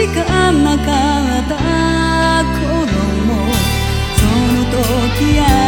しかなかった頃もその時や